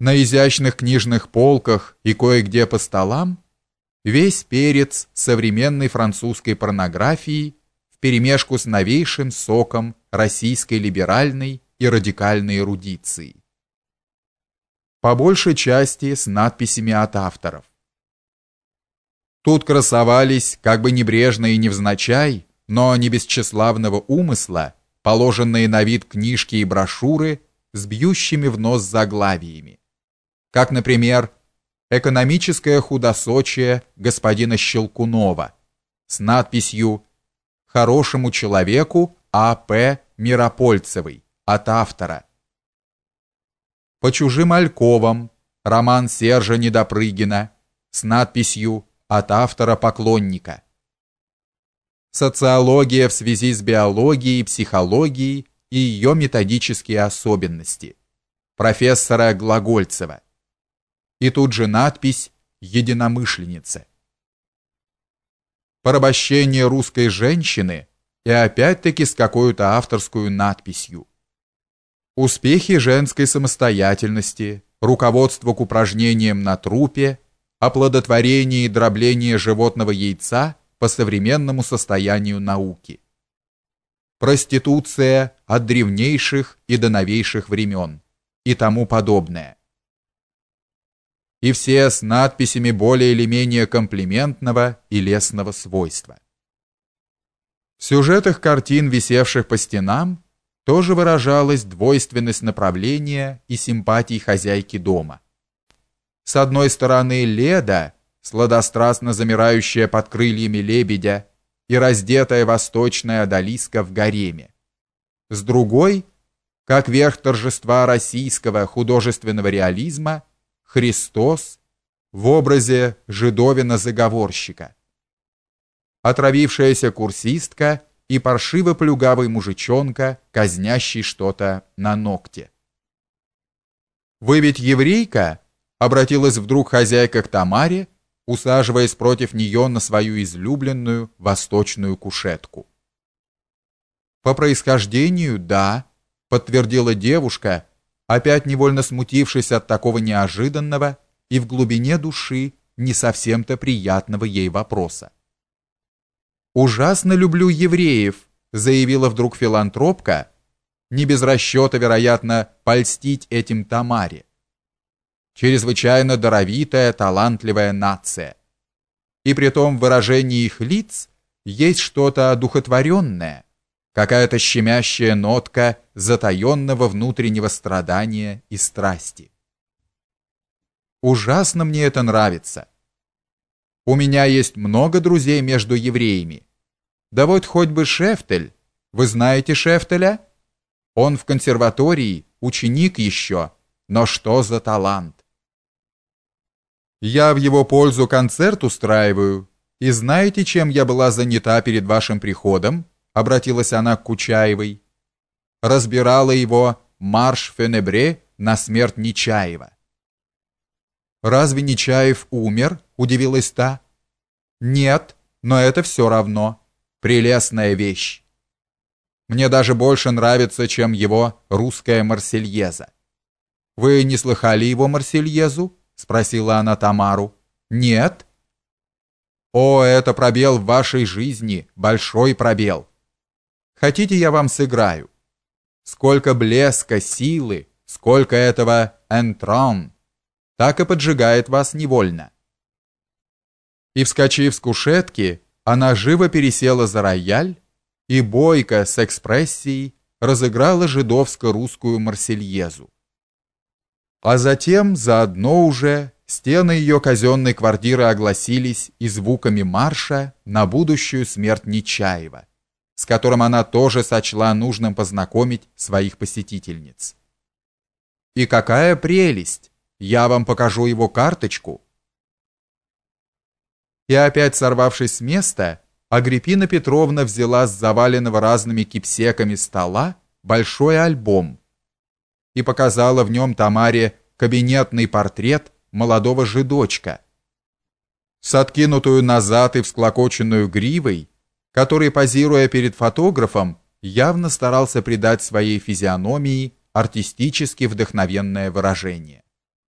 На изящных книжных полках и кое-где по столам весь перец современной французской порнографии вперемешку с новейшим соком российской либеральной и радикальной эрудиции. По большей части с надписями от авторов. Тут красовались, как бы небрежно и невзначай, но не без тщеславного умысла, положенные на вид книжки и брошюры с бьющими в нос заглавиями. Как, например, «Экономическое худосочие господина Щелкунова» с надписью «Хорошему человеку А.П. Миропольцевой» от автора. По чужим альковам роман Сержа Недопрыгина с надписью от автора-поклонника. Социология в связи с биологией, психологией и ее методические особенности. Профессора Глагольцева. И тут же надпись «Единомышленница». Порабощение русской женщины и опять-таки с какой-то авторскую надписью. Успехи женской самостоятельности, руководство к упражнениям на трупе, оплодотворение и дробление животного яйца по современному состоянию науки. Проституция от древнейших и до новейших времен и тому подобное. И все с надписями более или менее комплиментного и лестного свойства. В сюжетах картин, висевших по стенам, тоже выражалась двойственность направления и симпатий хозяйки дома. С одной стороны, Леда, сладострастно замирающая под крыльями лебедя и раздетая восточная одолиска в гареме. С другой, как верх торжества российского художественного реализма, Христос в образе жидовина-заговорщика. Отравившаяся курсистка и паршиво-плюгавый мужичонка, казнящий что-то на ногте. «Вы ведь еврейка?» — обратилась вдруг хозяйка к Тамаре, усаживаясь против нее на свою излюбленную восточную кушетку. «По происхождению, да», — подтвердила девушка, опять невольно смутившись от такого неожиданного и в глубине души не совсем-то приятного ей вопроса. «Ужасно люблю евреев», — заявила вдруг филантропка, не без расчета, вероятно, польстить этим Тамаре. Чрезвычайно даровитая, талантливая нация. И при том в выражении их лиц есть что-то одухотворенное, какая-то щемящая нотка затаенного внутреннего страдания и страсти. Ужасно мне это нравится. У меня есть много друзей между евреями. Да вот хоть бы Шефтель. Вы знаете Шефтеля? Он в консерватории, ученик еще, но что за талант. Я в его пользу концерт устраиваю. И знаете, чем я была занята перед вашим приходом? Обратилась она к Кучаевой. Разбирала его «Марш Фенебре» на смерть Нечаева. «Разве Нечаев умер?» – удивилась та. «Нет, но это все равно. Прелестная вещь. Мне даже больше нравится, чем его русская Марсельеза. Вы не слыхали его Марсельезу?» – спросила она Тамару. «Нет?» «О, это пробел в вашей жизни, большой пробел. Хотите, я вам сыграю? Сколько блеска, силы, сколько этого энтрон!» так и поджигает вас невольно. И вскочив с кушетки, она живо пересела за рояль и бойко с экспрессией разыграла жидовско-русскую марсельезу. А затем заодно уже стены ее казенной квартиры огласились и звуками марша на будущую смерть Нечаева, с которым она тоже сочла нужным познакомить своих посетительниц. И какая прелесть! Я вам покажу его карточку. И опять сорвавшись с места, Агриппина Петровна взяла с заваленного разными кипсеками стола большой альбом и показала в нем Тамаре кабинетный портрет молодого жидочка с откинутую назад и всклокоченную гривой, который, позируя перед фотографом, явно старался придать своей физиономии артистически вдохновенное выражение.